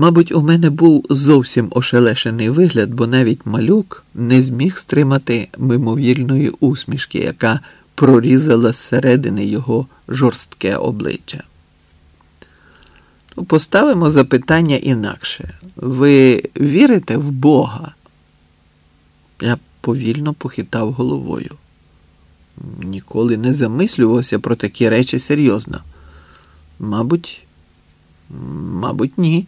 Мабуть, у мене був зовсім ошелешений вигляд, бо навіть малюк не зміг стримати мимовільної усмішки, яка прорізала зсередини його жорстке обличчя. Ну, поставимо запитання інакше. Ви вірите в Бога? Я повільно похитав головою. Ніколи не замислювався про такі речі серйозно. Мабуть, мабуть, ні.